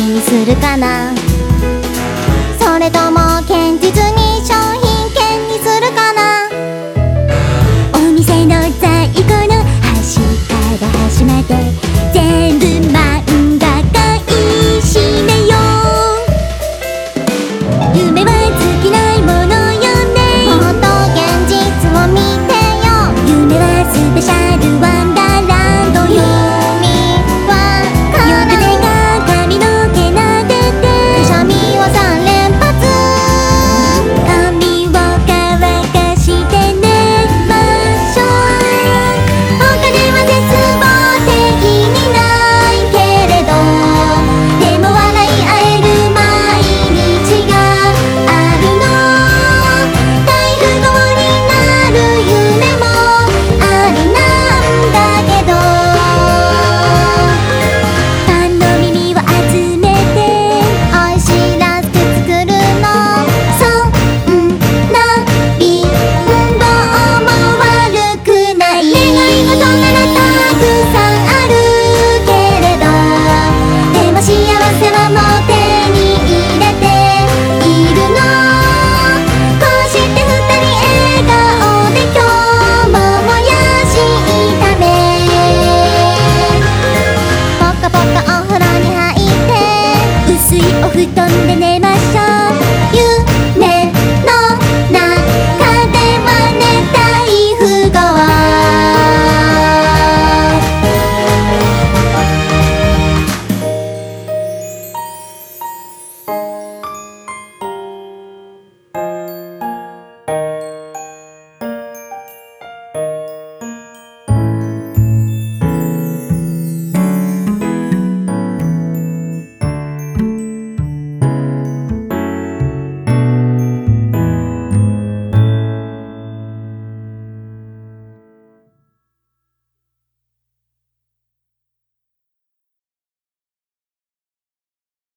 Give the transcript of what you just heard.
にするかな